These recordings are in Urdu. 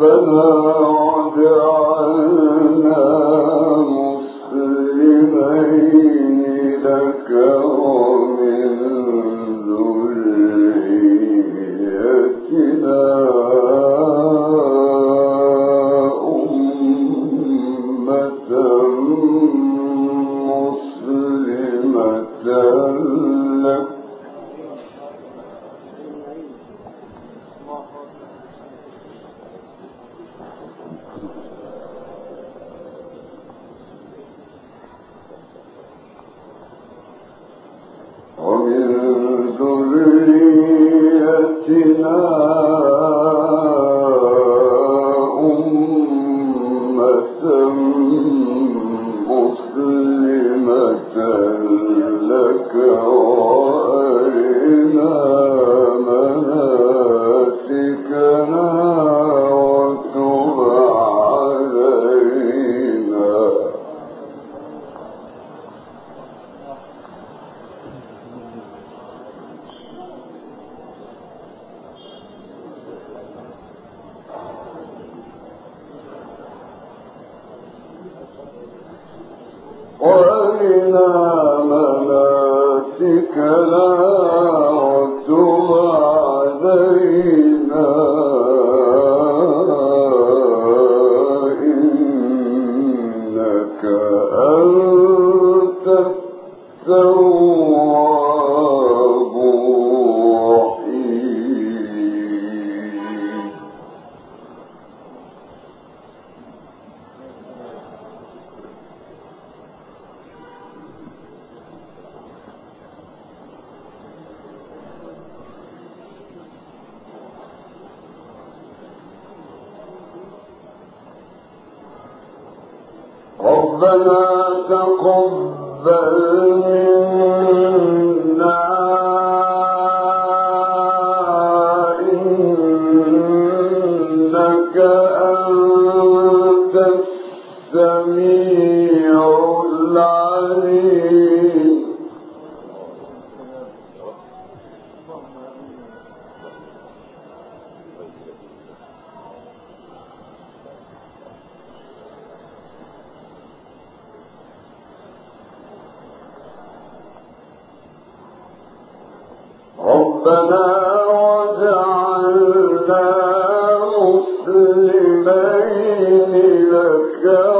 ربنا ربنا تقبل منا مسلمين لك.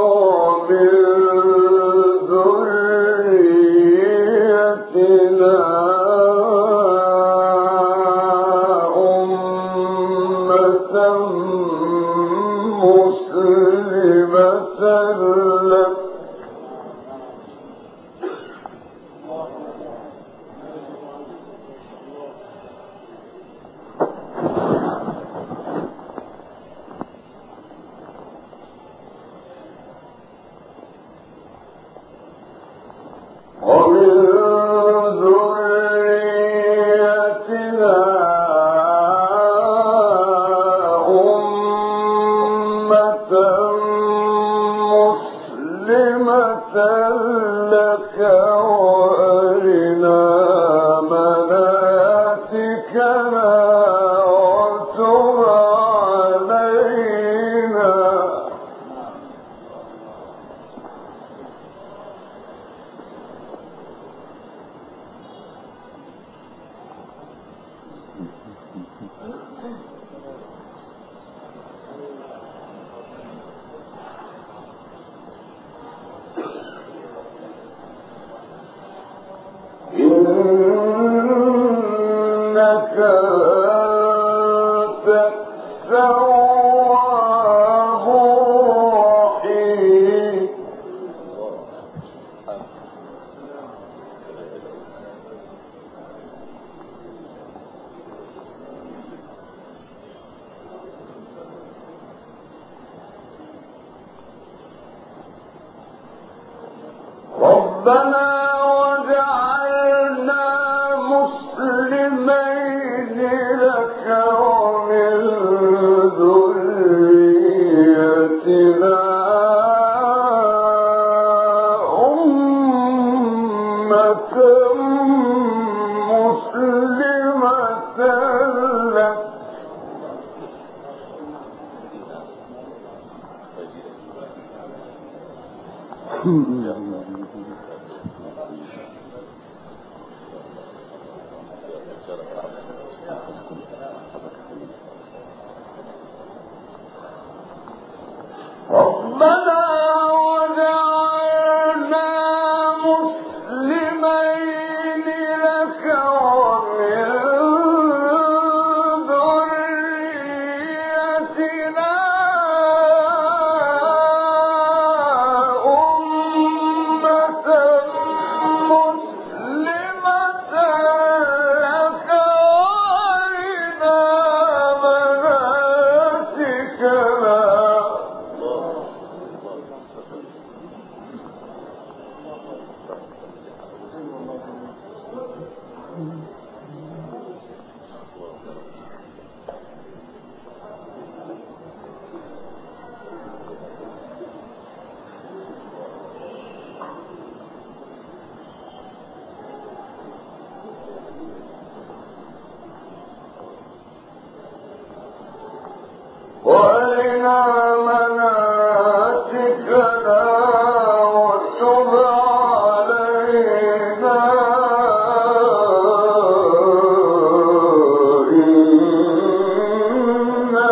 ربنا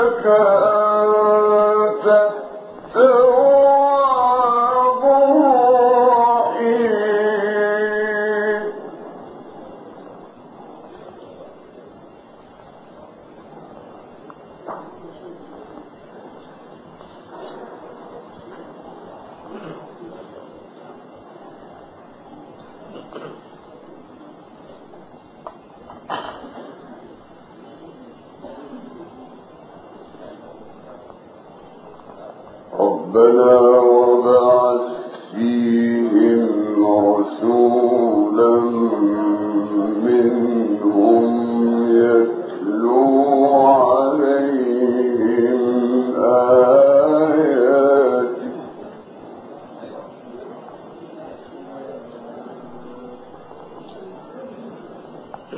إنك أنت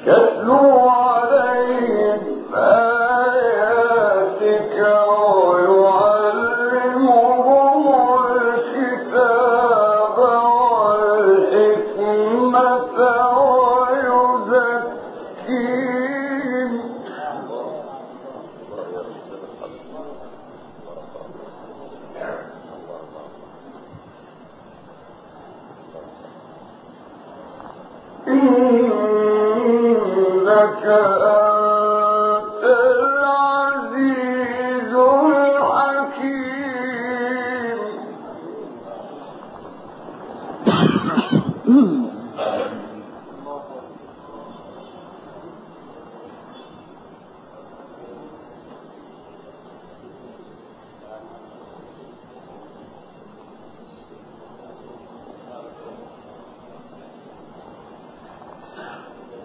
يتلو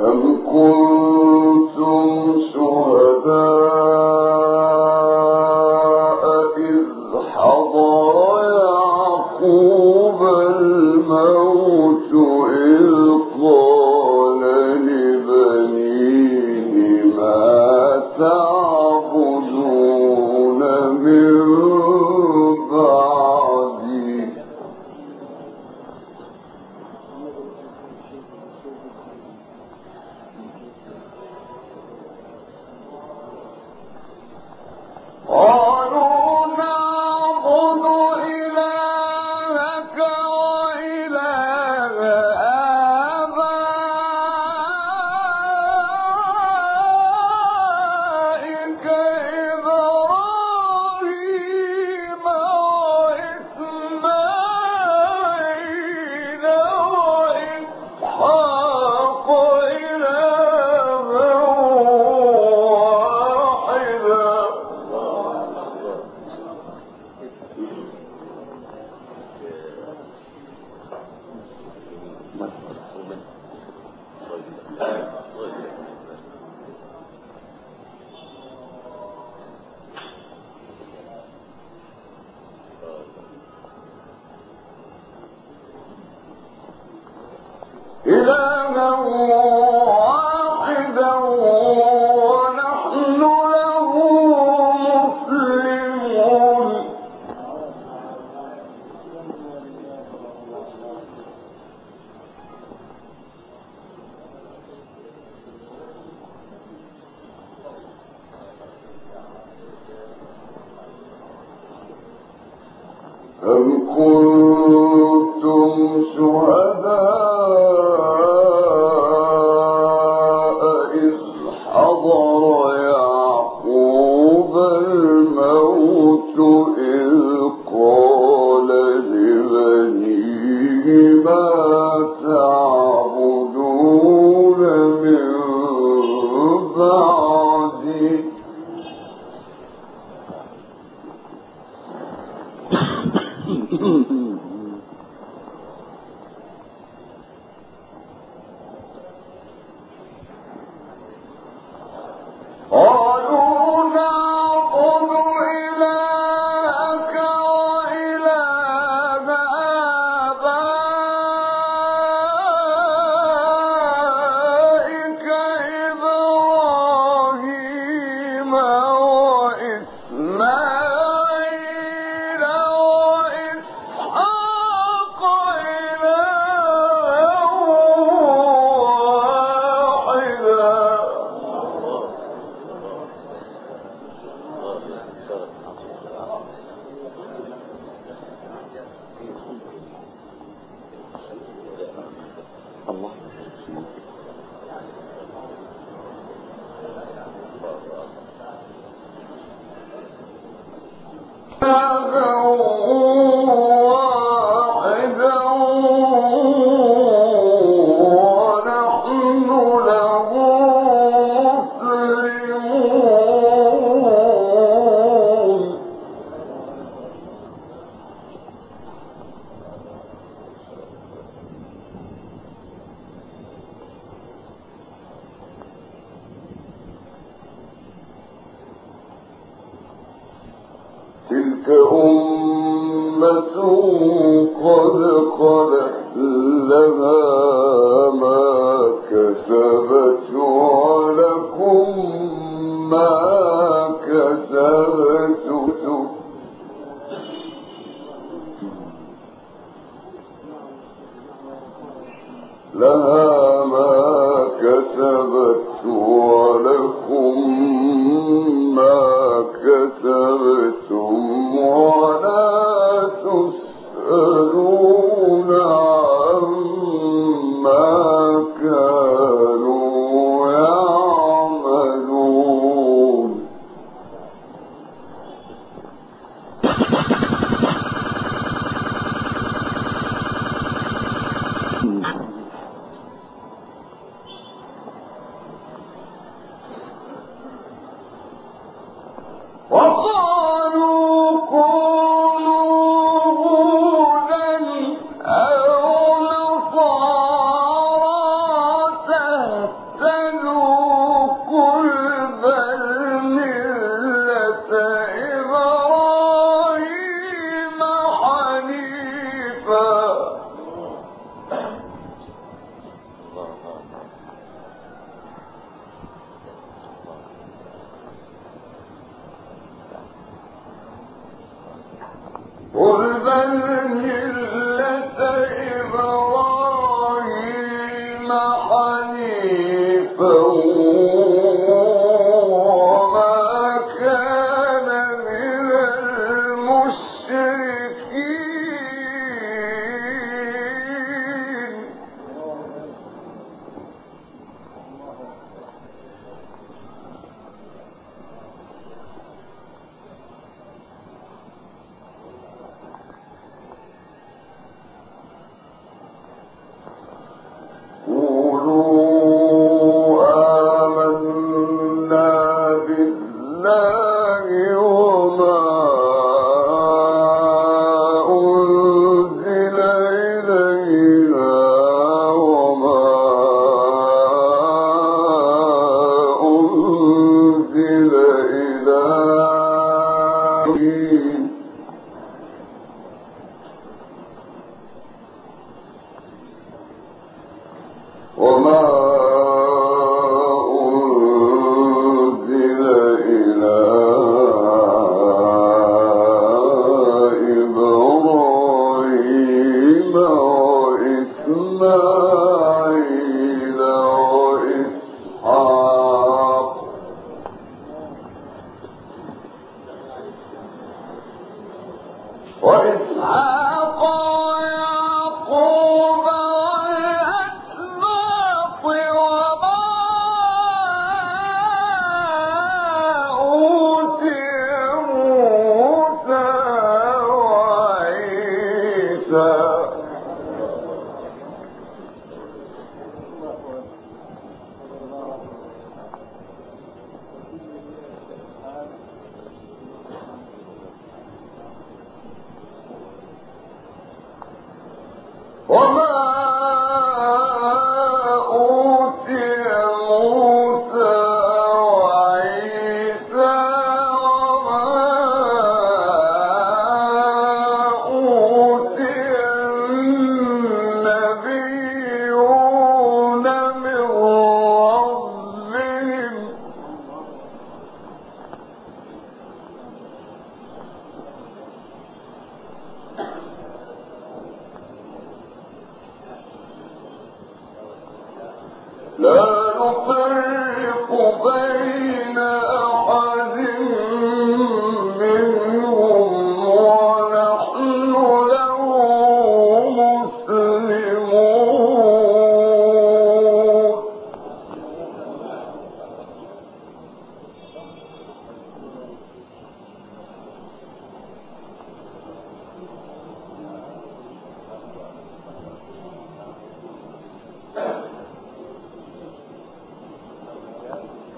ہم أم كنتم شهداء أمة قد خلت لها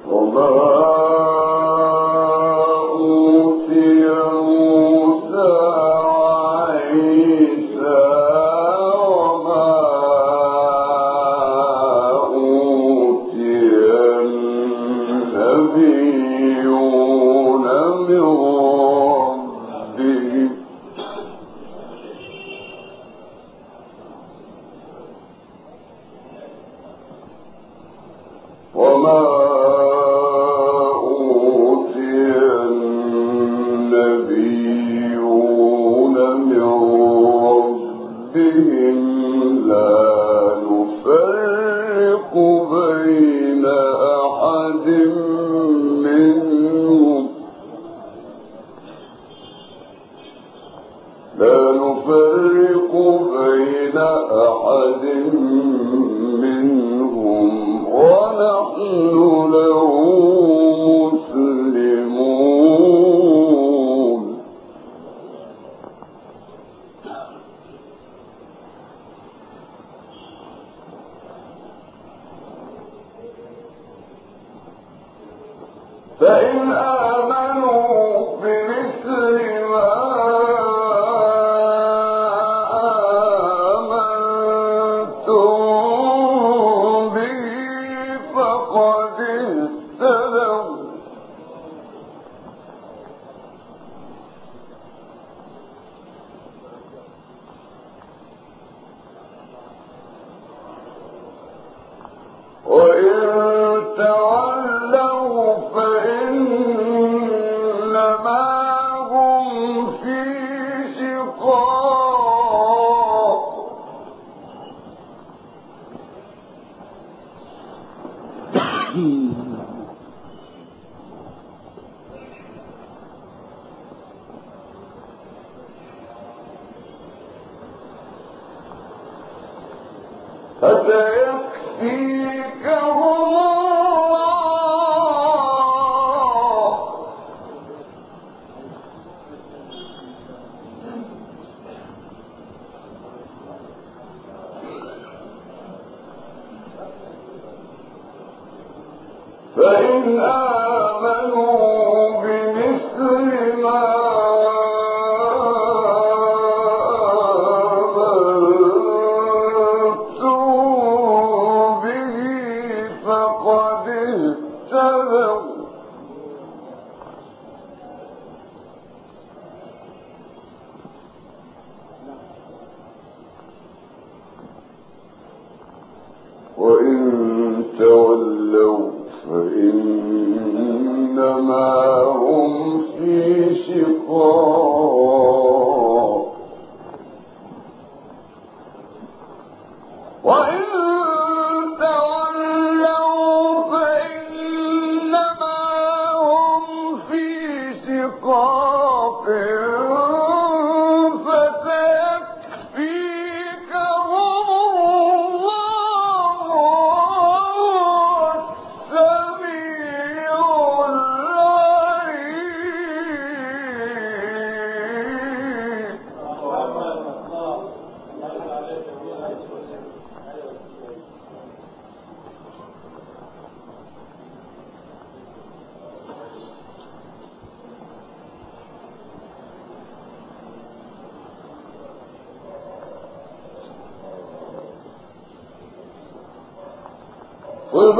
وما ان وإن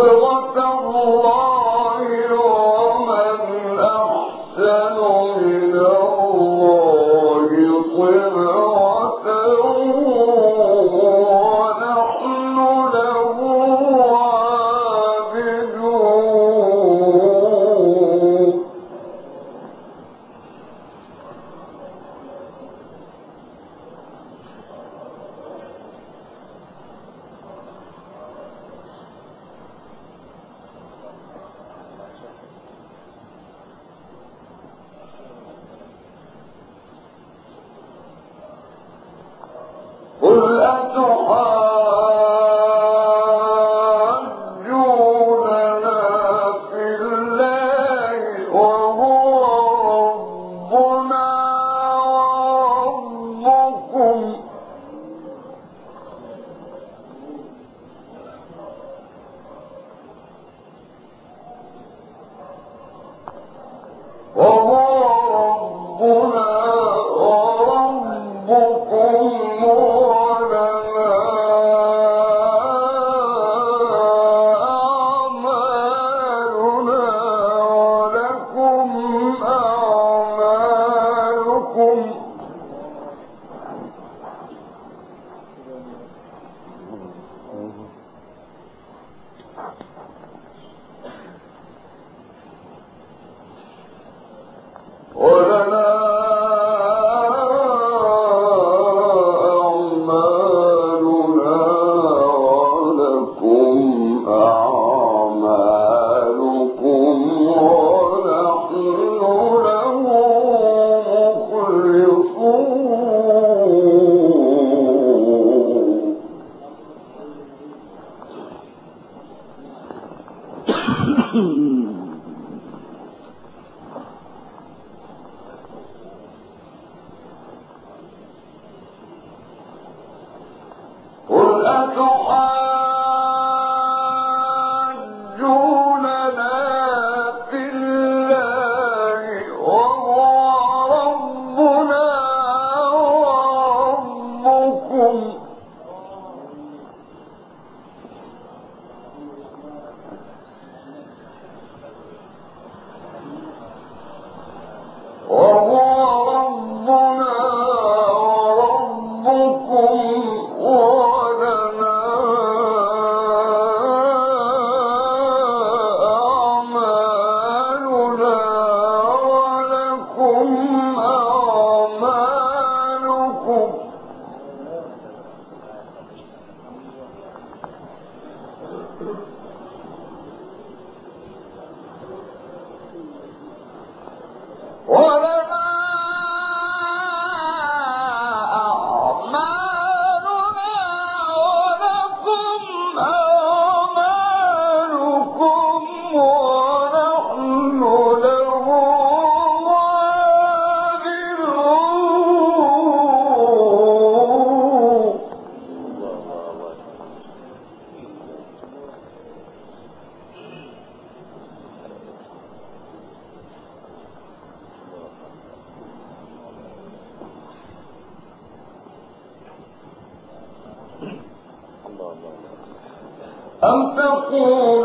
الله کو